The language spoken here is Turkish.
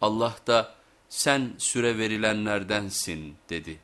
Allah da sen süre verilenlerdensin dedi.